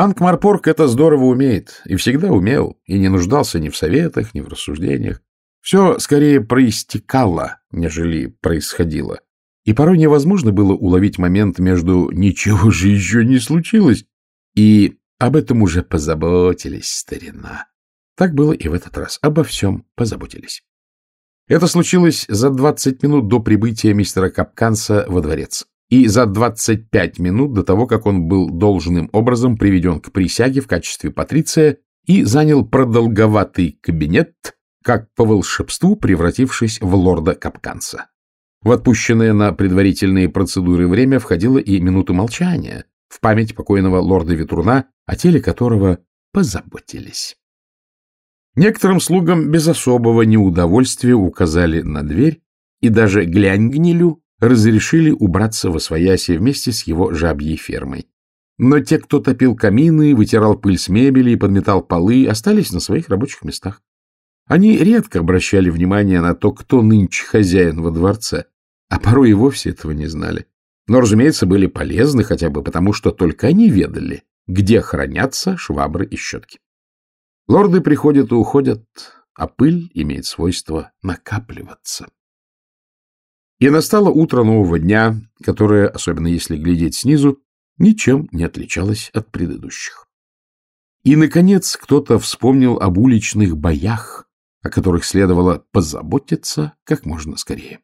Анкмарпорг это здорово умеет, и всегда умел, и не нуждался ни в советах, ни в рассуждениях. Все скорее проистекало, нежели происходило. И порой невозможно было уловить момент между «ничего же еще не случилось» и «об этом уже позаботились, старина». Так было и в этот раз. Обо всем позаботились. Это случилось за 20 минут до прибытия мистера Капканса во дворец и за 25 минут до того, как он был должным образом приведен к присяге в качестве патриция и занял продолговатый кабинет, как по волшебству превратившись в лорда Капканса. В отпущенное на предварительные процедуры время входило и минута молчания в память покойного лорда Ветруна, о теле которого позаботились. Некоторым слугам без особого неудовольствия указали на дверь, и даже Глянгнилю разрешили убраться во свояси вместе с его жабьей фермой. Но те, кто топил камины, вытирал пыль с мебели и подметал полы, остались на своих рабочих местах. Они редко обращали внимание на то, кто нынче хозяин во дворце, а порой и вовсе этого не знали. Но, разумеется, были полезны хотя бы потому, что только они ведали, где хранятся швабры и щетки. Лорды приходят и уходят, а пыль имеет свойство накапливаться. И настало утро нового дня, которое, особенно если глядеть снизу, ничем не отличалось от предыдущих. И, наконец, кто-то вспомнил об уличных боях, о которых следовало позаботиться как можно скорее.